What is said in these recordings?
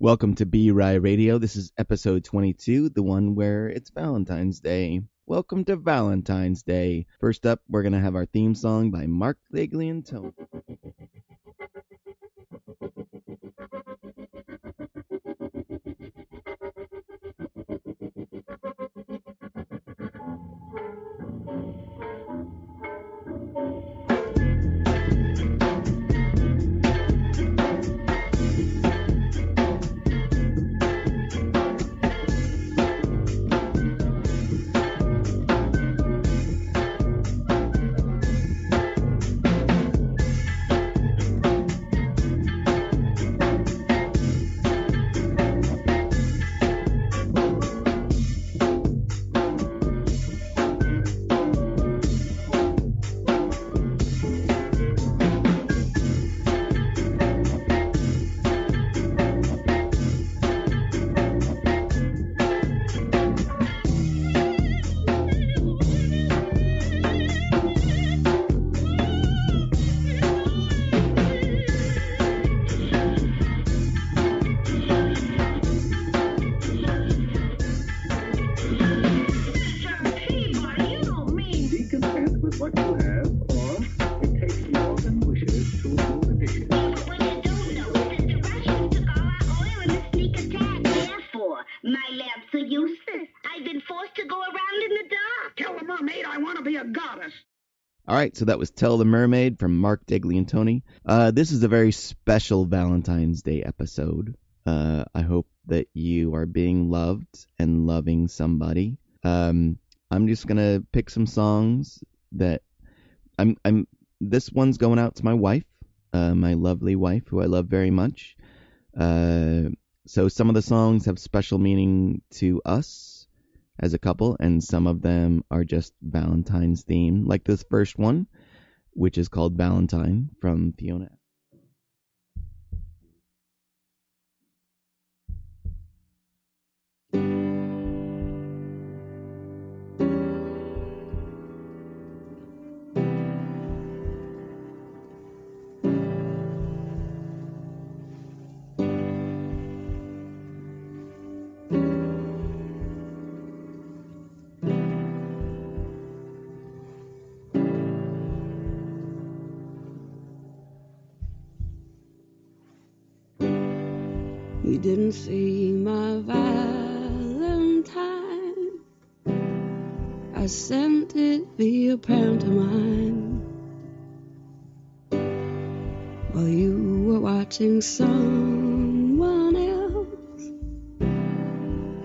Welcome to BeRy Radio. This is episode 22, the one where it's Valentine's Day. Welcome to Valentine's Day. First up, we're going to have our theme song by Mark Degli Antoni. Be right, so that was Tell the Mermaid from Mark Degli Antoni. Uh, this is a very special Valentine's Day episode. Uh, I hope that you are being loved and loving somebody. Um, I'm just gonna pick some songs that I'm. I'm. This one's going out to my wife, uh, my lovely wife, who I love very much. Uh, so some of the songs have special meaning to us as a couple, and some of them are just Valentine's themed, like this first one, which is called Valentine from Fiona. Someone else,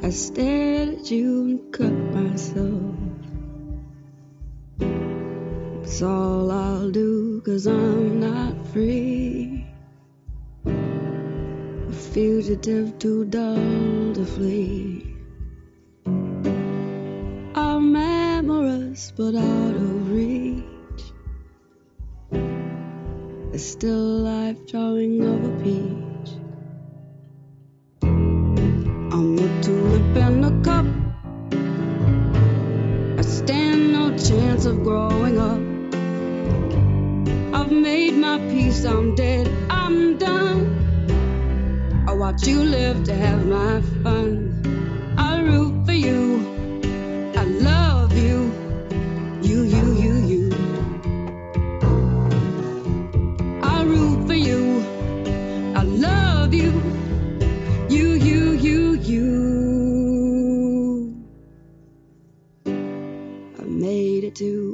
I stared at you and cut myself. It's all I'll do, cause I'm not free. A fugitive too dull to flee. I'm amorous but out of still life drawing of a peach. I'm a tulip in a cup. I stand no chance of growing up. I've made my peace, I'm dead, I'm done. I watch you live to have my fun. I root for you.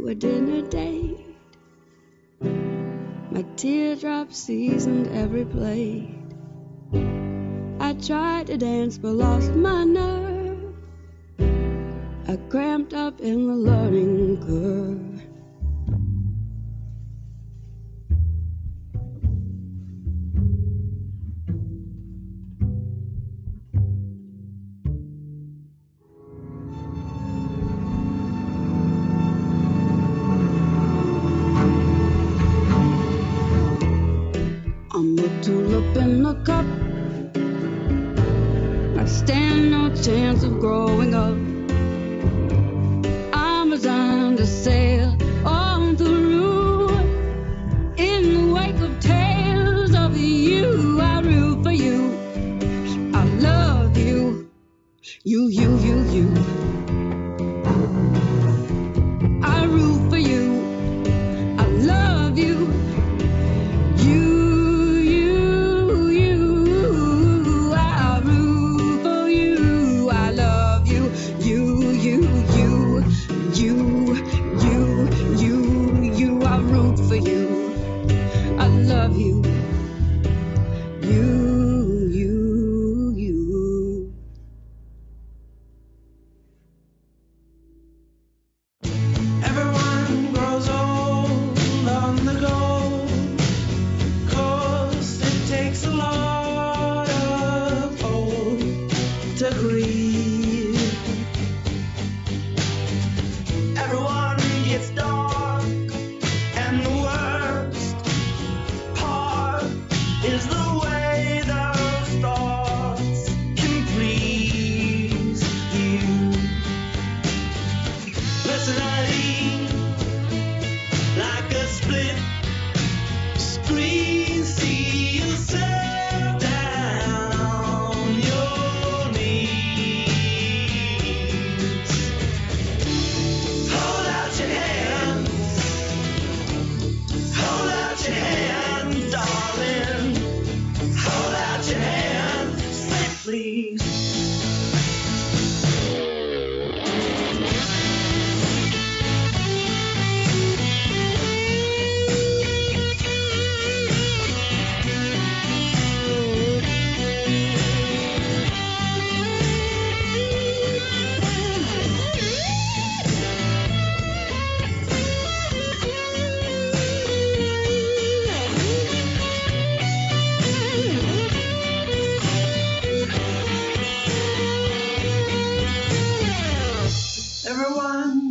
A dinner date. My teardrops seasoned every plate. I tried to dance but lost my nerve. I cramped up in the learning curve.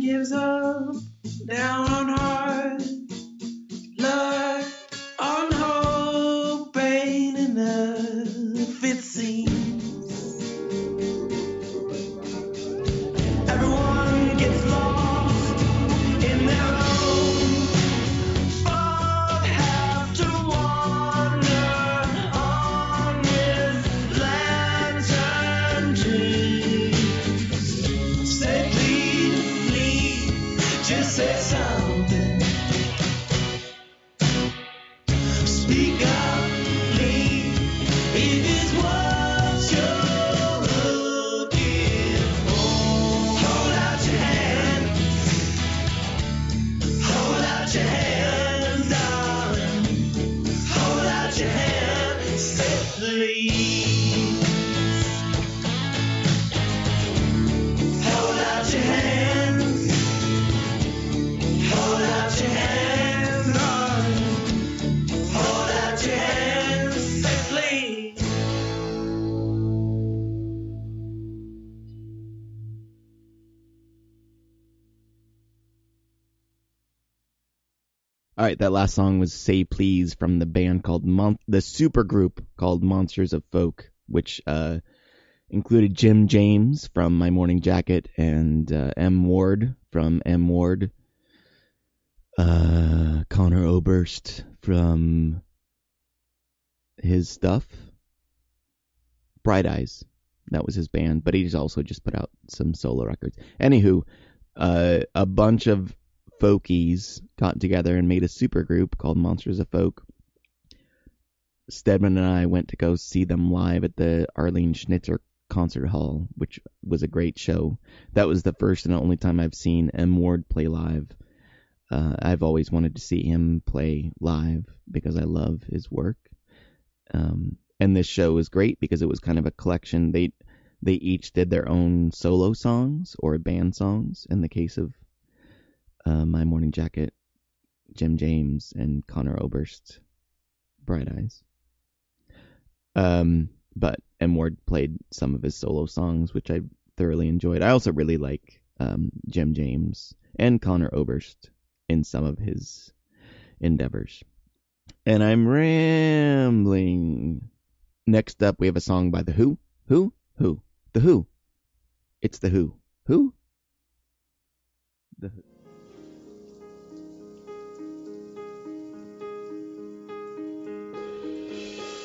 Gives up down on hard right, that last song was "Say Please" from the band called Mon- the super group called Monsters of Folk, which uh, included Jim James from My Morning Jacket and uh, M Ward from M Ward, uh, Conor Oberst from his stuff, Bright Eyes. That was his band, but he's also just put out some solo records. Anywho, uh, a bunch of folkies got together and made a super group called Monsters of Folk. Stedman and I went to go see them live at the Arlene Schnitzer Concert Hall, which was a great show. That was the first and only time I've seen M. Ward play live. Uh, I've always wanted to see him play live because I love his work. Um, and this show was great because it was kind of a collection. They they each did their own solo songs or band songs. In the case of uh, My Morning Jacket, Jim James and Conor Oberst, Bright Eyes. Um, but M Ward played some of his solo songs, which I thoroughly enjoyed. I also really like um, Jim James and Conor Oberst in some of his endeavors. And I'm rambling. Next up, we have a song by The Who. Who? Who? The Who. It's The Who. Who? The Who.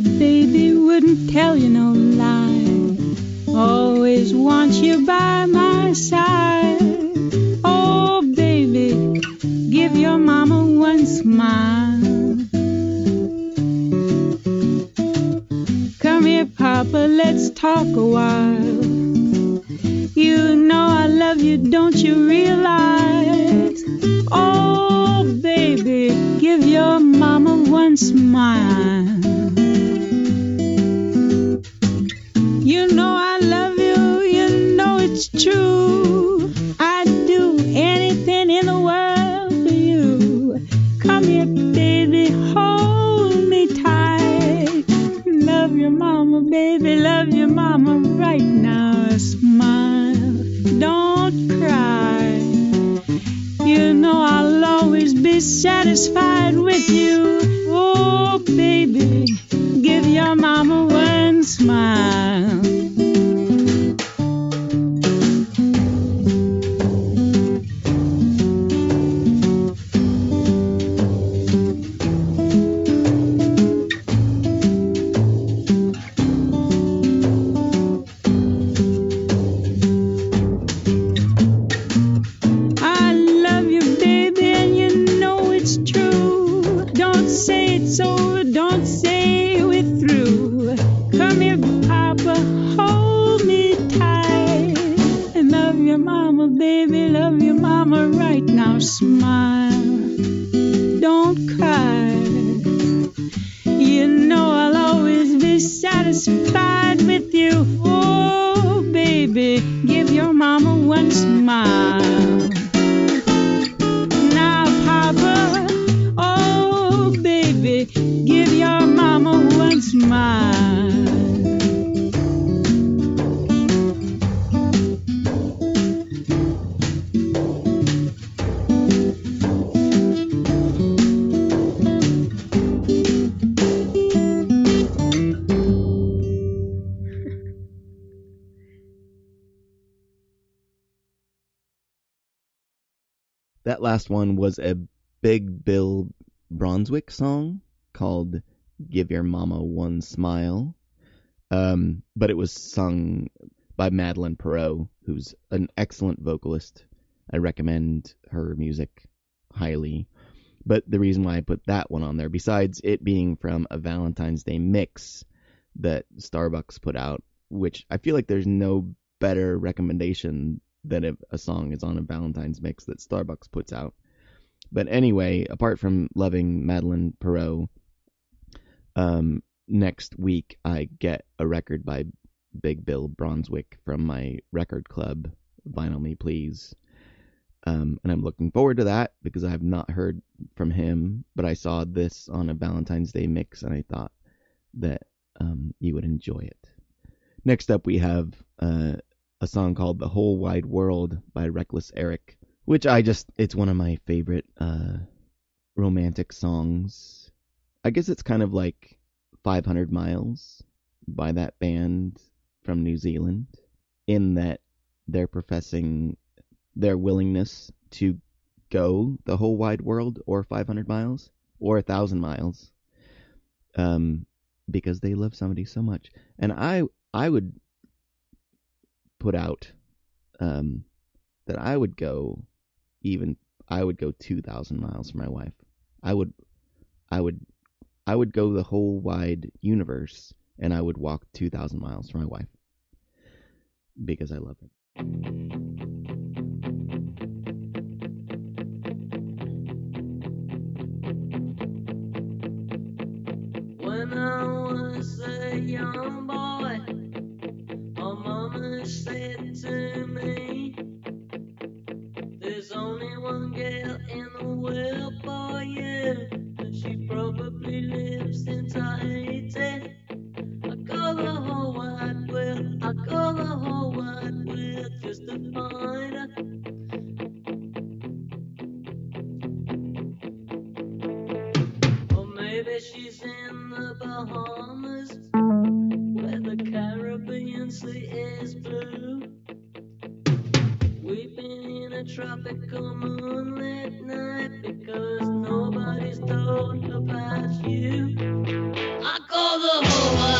baby, wouldn't tell you no lie. Always want you by my last one was a Big Bill Broonzy song called Give Your Mama One Smile. Um, but it was sung by Madeleine Peyroux, who's an excellent vocalist. I recommend her music highly. But the reason why I put that one on there, besides it being from a Valentine's Day mix that Starbucks put out, which I feel like there's no better recommendation that if a song is on a Valentine's mix that Starbucks puts out. But anyway, apart from loving Madeleine Peyroux, um, next week I get a record by Big Bill Broonzy from my record club, Vinyl Me Please. Um, and I'm looking forward to that because I have not heard from him, but I saw this on a Valentine's Day mix and I thought that um, you would enjoy it. Next up, we have uh, a song called The Whole Wide World by Reckless Eric, which I just, it's one of my favorite uh, romantic songs. I guess it's kind of like 500 Miles by that band from New Zealand, in that they're professing their willingness to go the whole wide world or 500 miles or a thousand miles um because they love somebody so much and i i would put out um that i would go even i would go 2000 miles for my wife. I would i would i would go the whole wide universe and i would walk 2000 miles for my wife because i love her girl in the world for you, and she probably lives in Tahiti. I go the whole wide world, I go the whole wide world just to find her. Or maybe she's in the Bahamas, where the Caribbean Sea is blue. A tropical moonlit night because nobody's told about you. I go the whole world,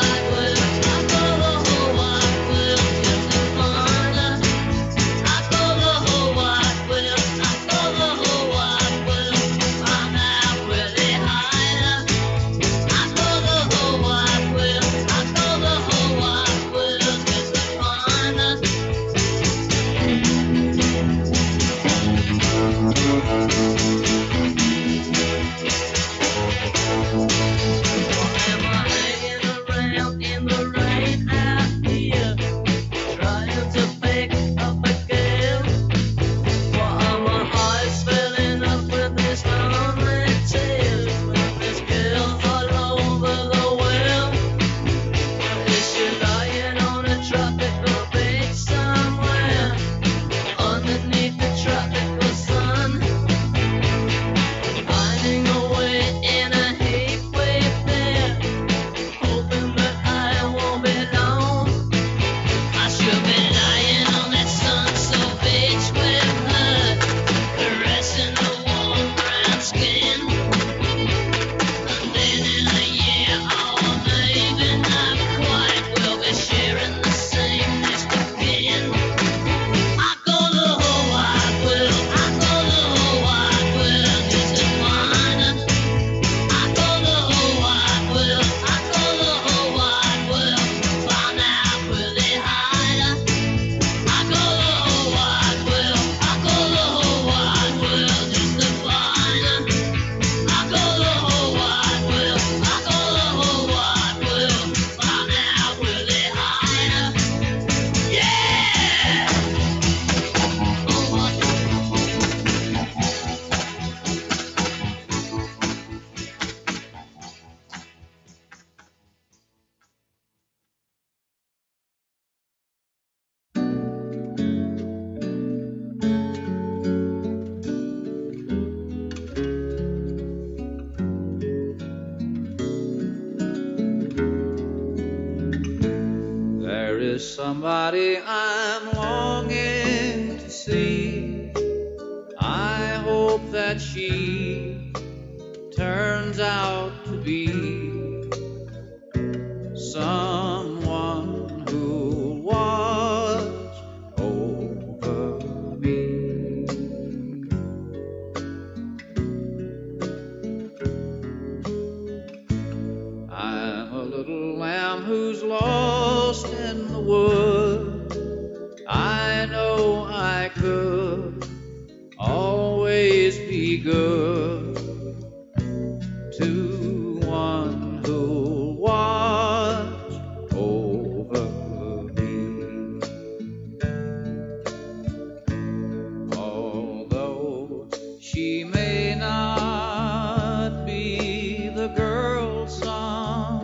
some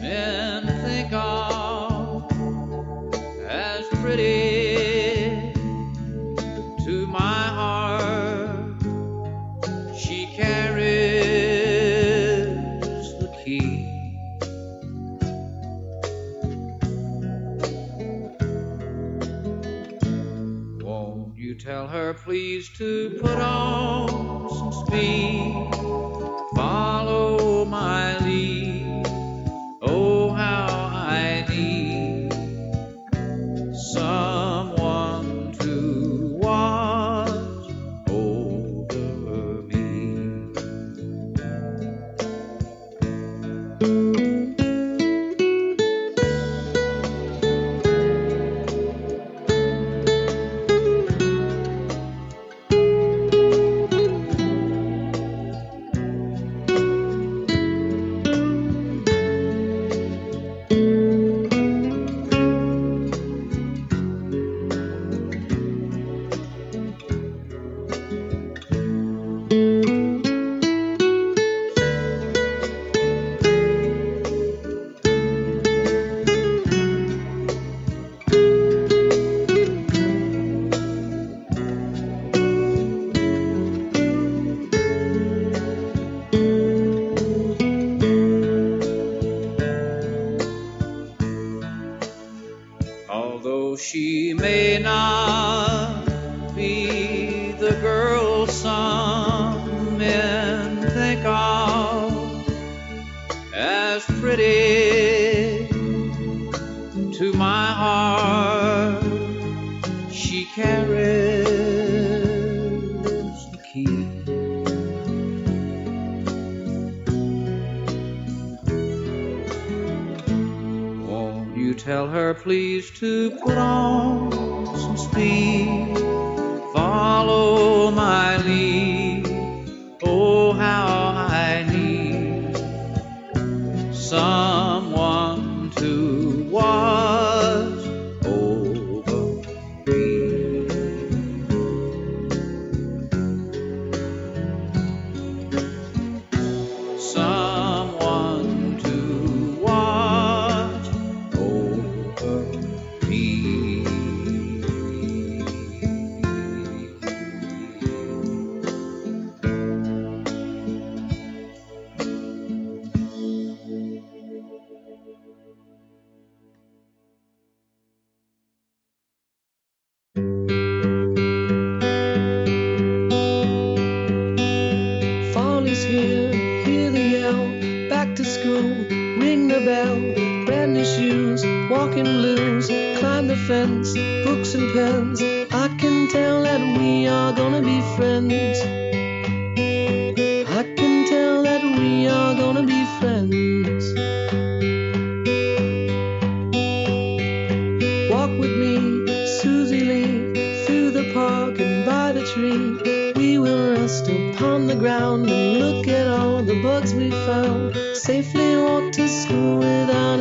men think of as pretty to my heart. She carries the key. Won't you tell her, please, to put on some speed? as pretty to my heart. She carries the key. Won't you tell her, please, to put on some speed? Follow my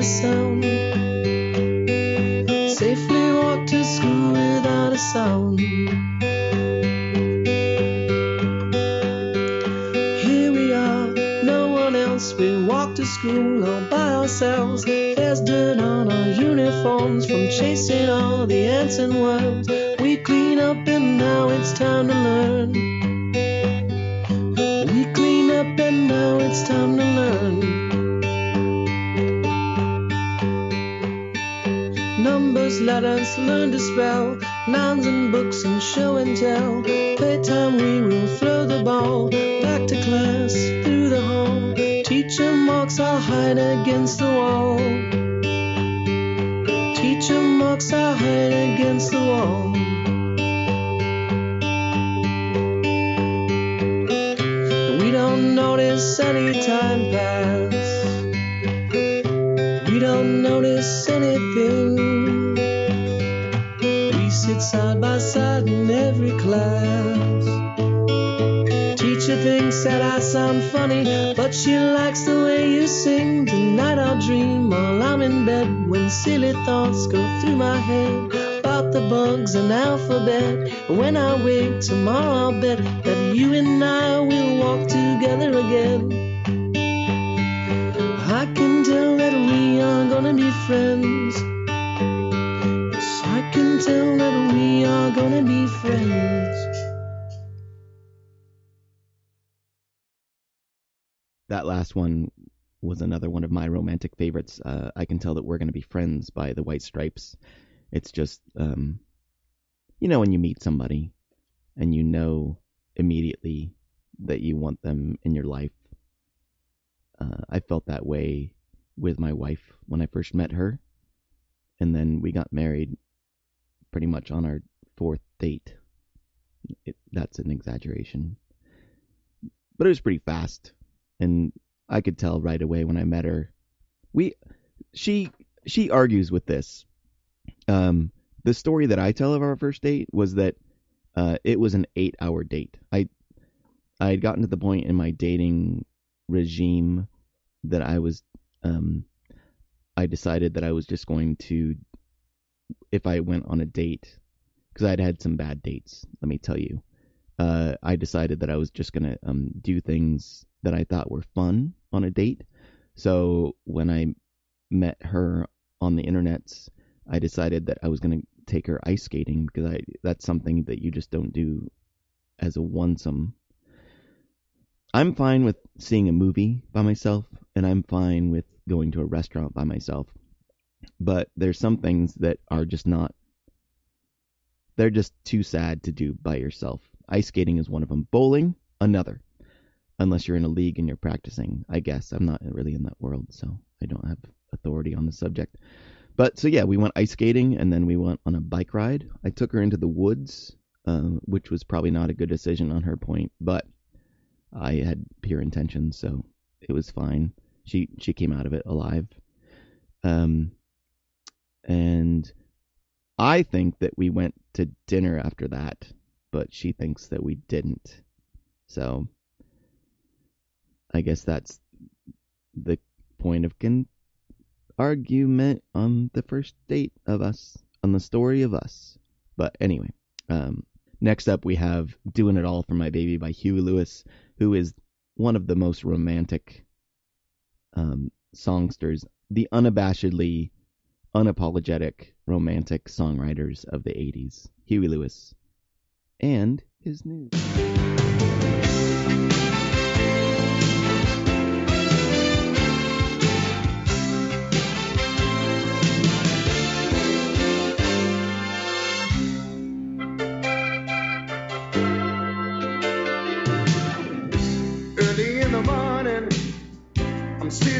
sound. Safely walk to school without a sound. Here we are, no one else. We walk to school all by ourselves. There's dirt on our uniforms from chasing all the ants and worms. Alphabet. When I wake tomorrow, I'll bet that you and I will walk together again. I can tell that we are gonna be friends. Yes, I can tell that we are gonna be friends. That last one was another one of my romantic favorites. Uh, I can tell that we're going to be friends by the White Stripes. It's just, um, you know, when you meet somebody and you know immediately that you want them in your life. Uh, I felt that way with my wife when I first met her. And then we got married pretty much on our fourth date. It, that's an exaggeration. But it was pretty fast and I could tell right away when I met her. We she she argues with this. Um the story that I tell of our first date was that uh it was an 8-hour date. I I had gotten to the point in my dating regime that I was um I decided that I was just going to if I went on a date because I'd had some bad dates, let me tell you. Uh, I decided that I was just gonna um, do things that I thought were fun on a date. So when I met her on the internets, I decided that I was gonna take her ice skating because I that's something that you just don't do as a onesome. I'm fine with seeing a movie by myself, and I'm fine with going to a restaurant by myself. But there's some things that are just not. They're just too sad to do by yourself. Ice skating is one of them. Bowling, another. Unless you're in a league and you're practicing, I guess. I'm not really in that world, so I don't have authority on the subject. But so yeah, we went ice skating and then we went on a bike ride. I took her into the woods, um, which was probably not a good decision on her point, but I had pure intentions, so it was fine. She she came out of it alive. Um, and I think that we went to dinner after that, but she thinks that we didn't. So I guess that's the point of contention argument on the first date of us, on the story of us. But anyway, um, next up we have Doing It All for My Baby by Huey Lewis, who is one of the most romantic um, songsters, the unabashedly unapologetic romantic songwriters of the 80s, Huey Lewis and his news.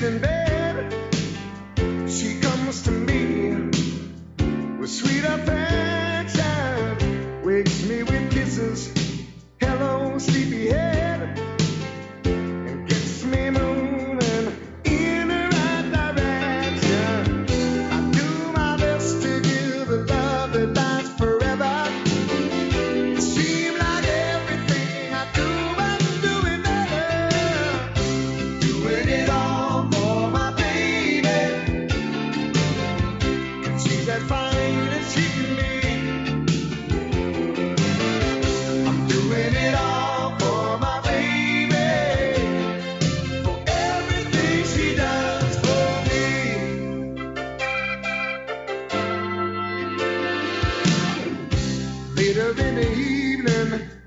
in bed, she comes to me with sweet affection. in the evening.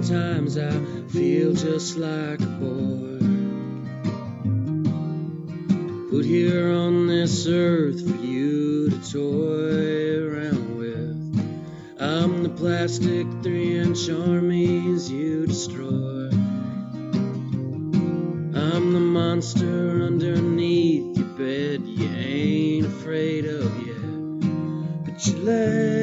Sometimes I feel just like a boy. Put here on this earth for you to toy around with. I'm the plastic three inch armies you destroy. I'm the monster underneath your bed you ain't afraid of yet. But you let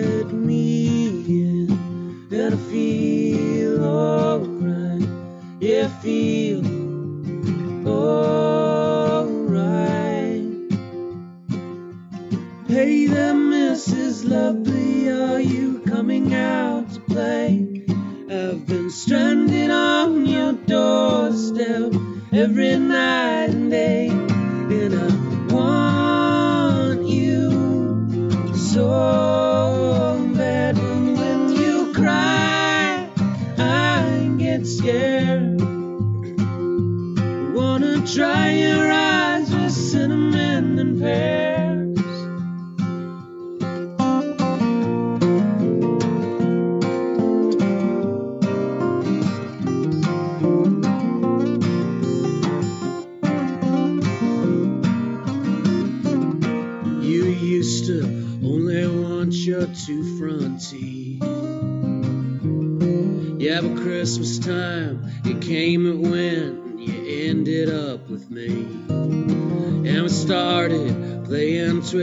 lovely are you coming out to play? I've been stranded on your doorstep every night.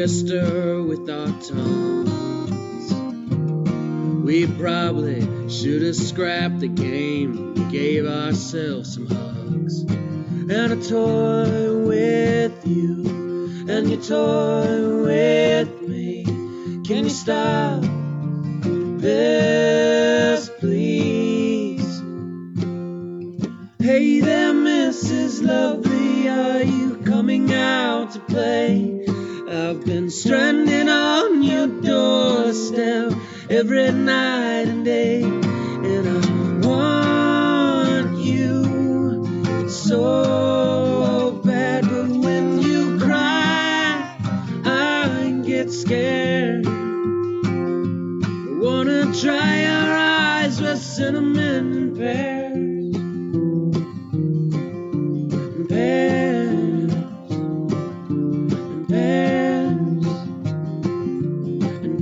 twister with our tongues. We probably should have scrapped the game and gave ourselves some hugs. And a toy with you, and you toy with me. Can you stop?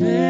Amen.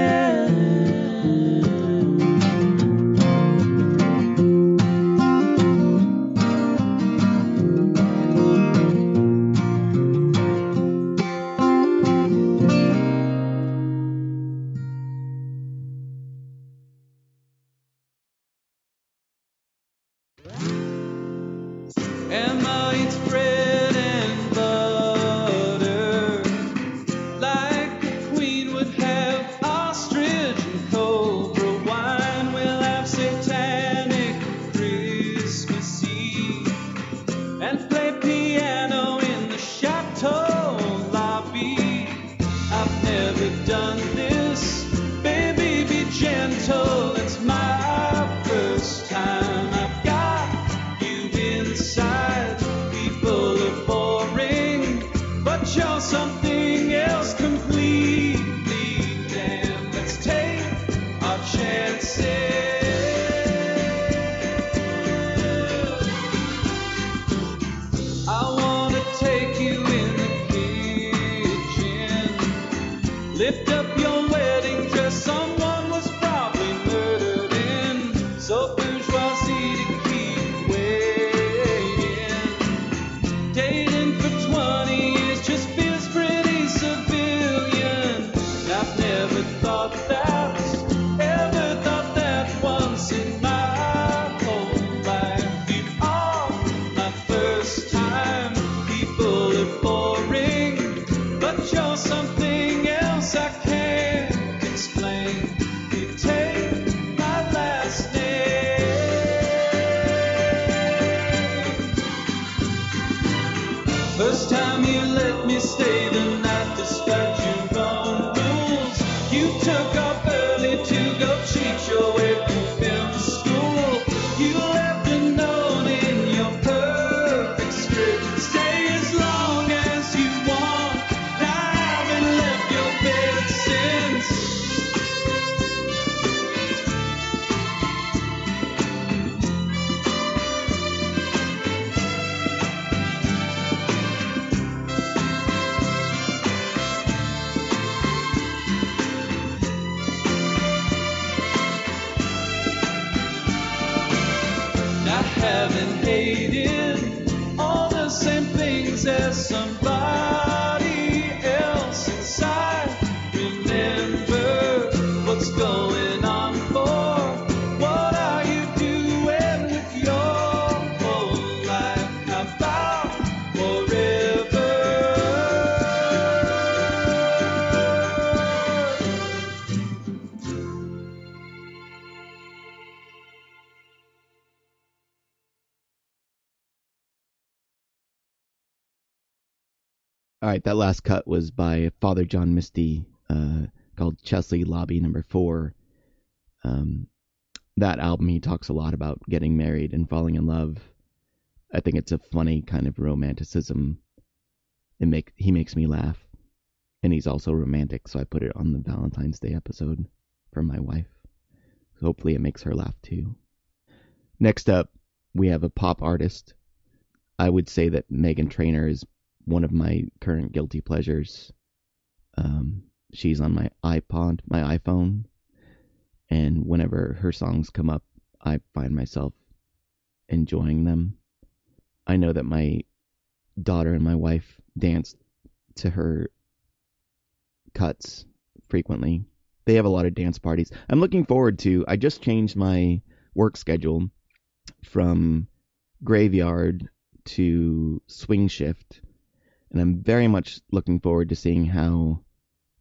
Right, that last cut was by Father John Misty, uh, called Chateau Lobby Number Four. Um, that album, he talks a lot about getting married and falling in love. I think it's a funny kind of romanticism. It make he makes me laugh, and he's also romantic, so I put it on the Valentine's Day episode for my wife. Hopefully, it makes her laugh too. Next up, we have a pop artist. I would say that Meghan Trainor is one of my current guilty pleasures. Um, she's on my iPod, my iPhone, and whenever her songs come up, I find myself enjoying them. I know that my daughter and my wife dance to her cuts frequently. They have a lot of dance parties. I'm looking forward to. I just changed my work schedule from graveyard to swing shift, and I'm very much looking forward to seeing how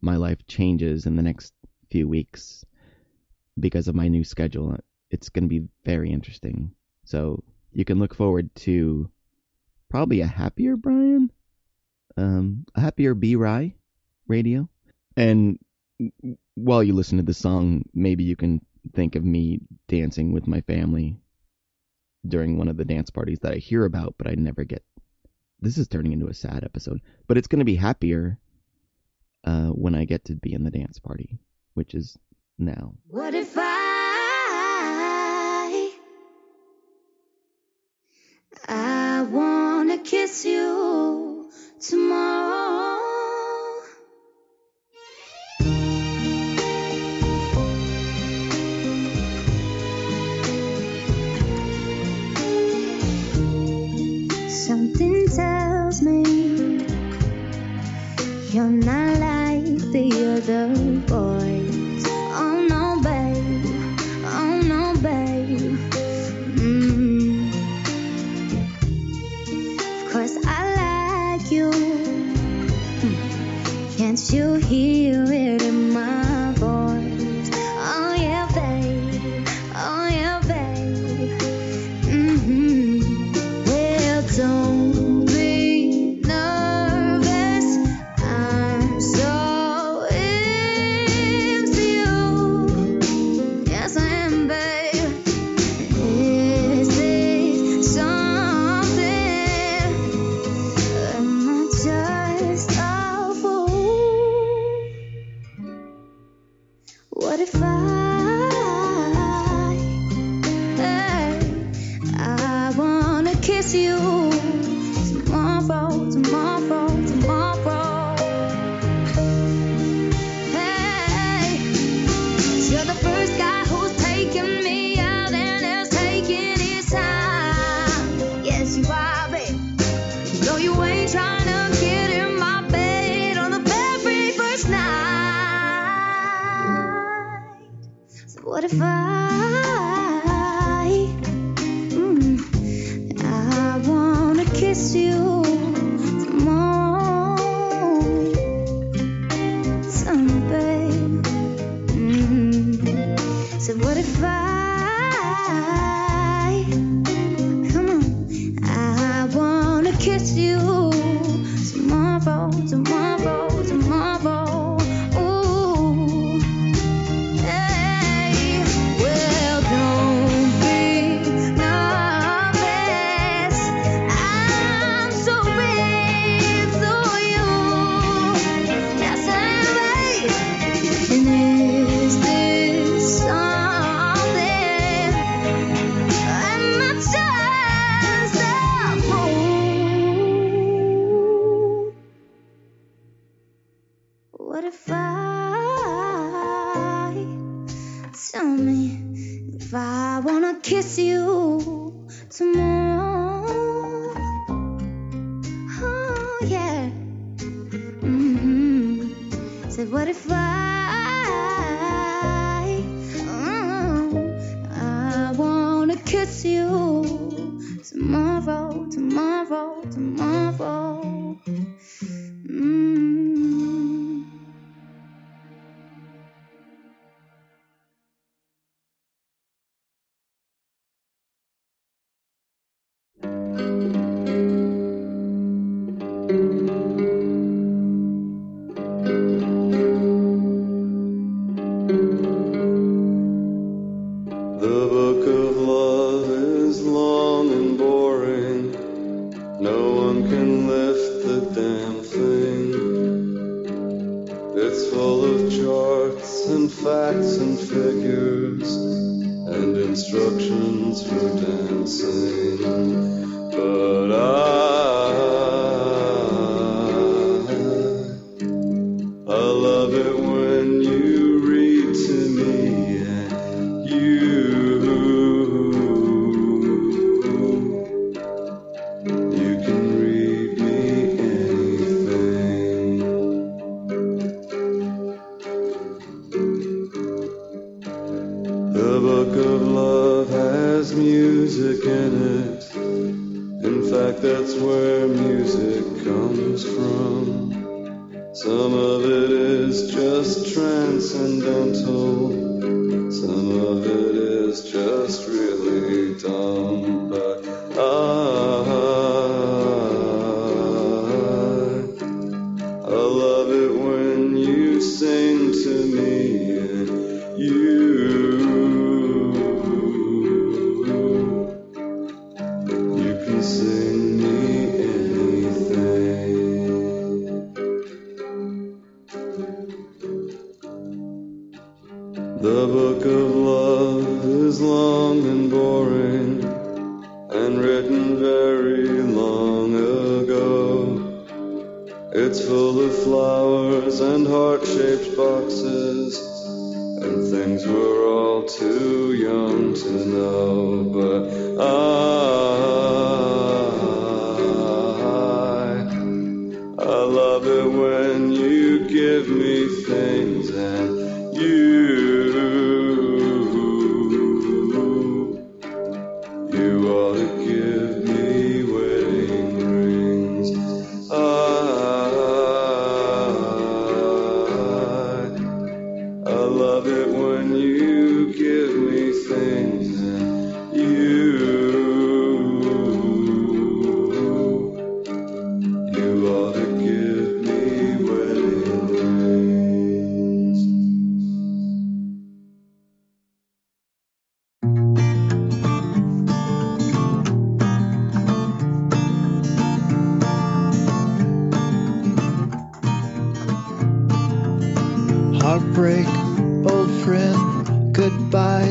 my life changes in the next few weeks because of my new schedule. It's going to be very interesting. So you can look forward to probably a happier Brian, um, a happier BeRy radio. And while you listen to the song, maybe you can think of me dancing with my family during one of the dance parties that I hear about, but I never get. This is turning into a sad episode, but it's going to be happier uh, when I get to be in the dance party, which is now. What if I I wanna kiss you tomorrow? The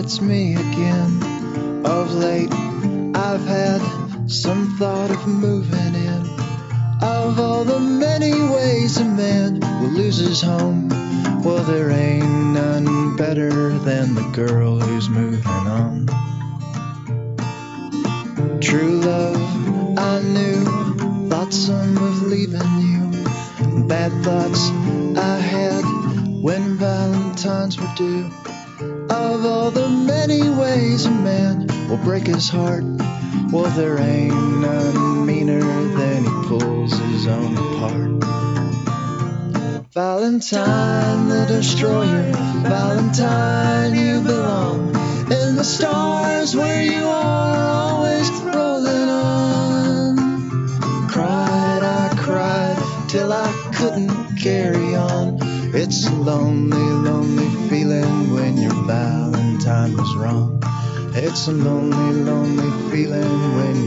it's me again. Valentine the destroyer. Valentine, you belong in the stars where you are always rolling on. Cried, I cried till I couldn't carry on. It's a lonely, lonely feeling when your Valentine was wrong. It's a lonely, lonely feeling when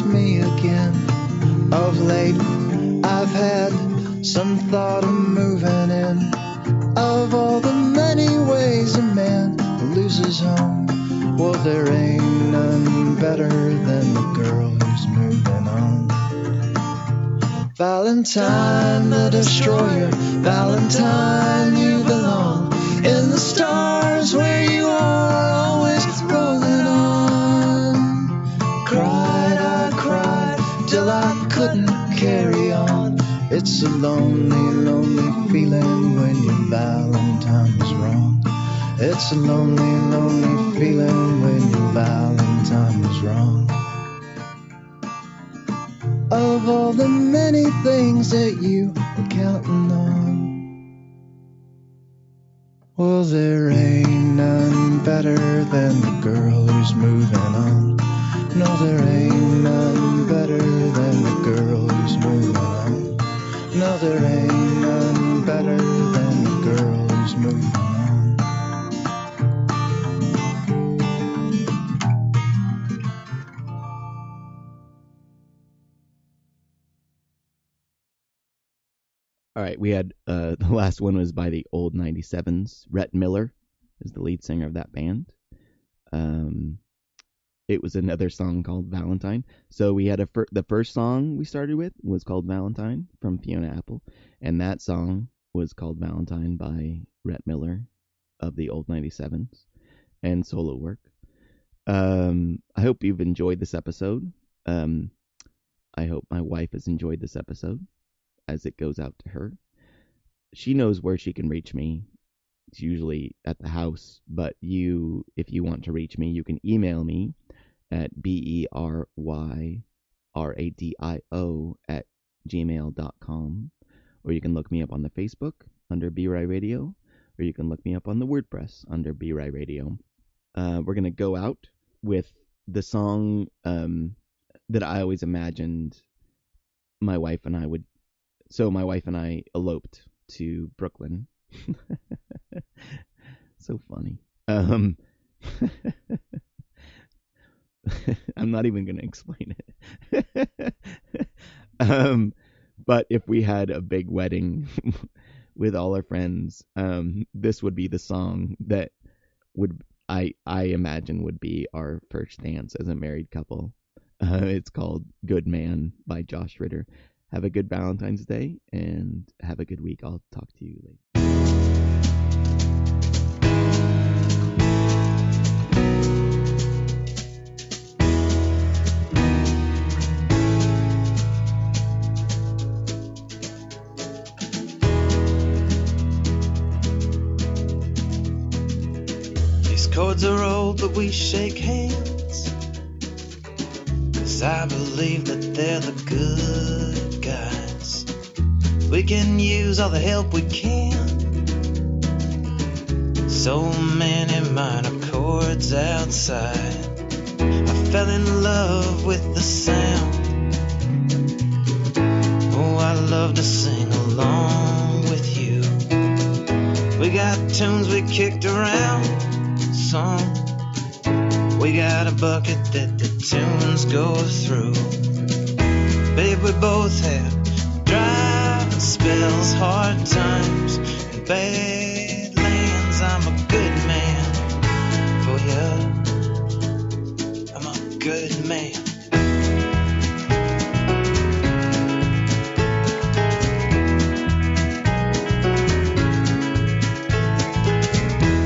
me again. Of late, I've had some thought of moving in. Of all the many ways a man loses home, well, there ain't none better than the girl who's moving on. Valentine the Destroyer, Valentine last one was by the old 97s. Rhett Miller is the lead singer of that band. Um, it was another song called Valentine. So we had a fir- the first song we started with was called Valentine from Fiona Apple, and that song was called Valentine by Rhett Miller of the old 97s and solo work. Um, I hope you've enjoyed this episode. Um, I hope my wife has enjoyed this episode as it goes out to her. She knows where she can reach me. It's usually at the house, but you, if you want to reach me, you can email me at b e r y r a d i o at gmail.com, or you can look me up on the Facebook under BeRy Radio, or you can look me up on the WordPress under BeRy Radio. Uh, we're gonna go out with the song um, that I always imagined my wife and I would so my wife and I eloped to Brooklyn. so funny. Um, I'm not even going to explain it. um, but if we had a big wedding with all our friends, um, this would be the song that would I I imagine would be our first dance as a married couple. Uh, it's called "Good Man" by Josh Ritter. Have a good Valentine's Day and have a good week. I'll talk to you later. Chords are old, but we shake hands. Cause I believe that they're the good. We can use all the help we can. So many minor chords outside. I fell in love with the sound. Oh, I love to sing along with you. We got tunes we kicked around song. We got a bucket that the tunes go through. Babe, we both have spells, hard times, and bad lands. I'm a good man for you. I'm a good man.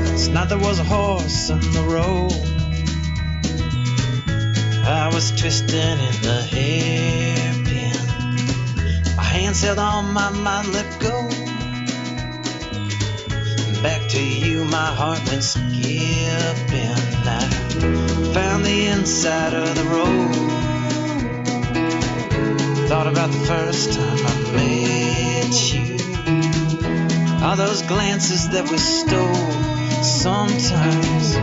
Last night there was a horse in the road. I was twisting in the hairpin. Hands on, my mind let go. Back to you, my heart went skipping. I found the inside of the road. Thought about the first time I met you. All those glances that we stole. Sometimes,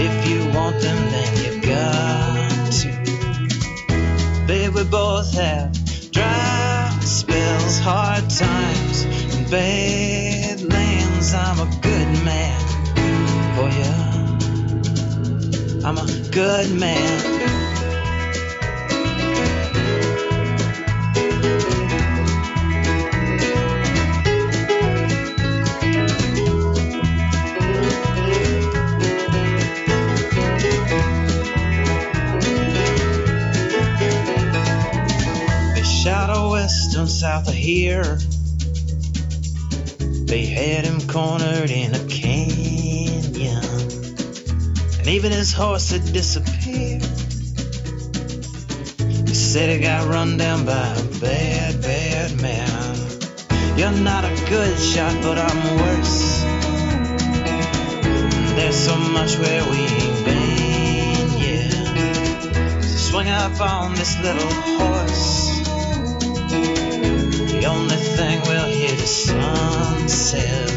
if you want them, then you got to. Babe, we both have spells, hard times, and bad lands. I'm a good man for you. I'm a good man. South here. They had him cornered in a canyon. And even his horse had disappeared. He said he got run down by a bad, bad man. You're not a good shot, but I'm worse. There's so much where we ain't been yet. So swing up on this little horse. The only thing we'll hear the sunset.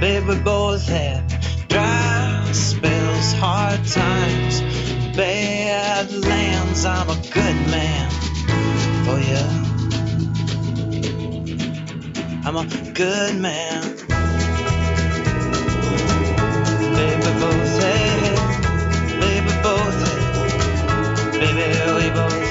Babe, we both have dry spells, hard times, bad lands. I'm a good man for you. I'm a good man. Baby, both had, baby, both had, baby, we both.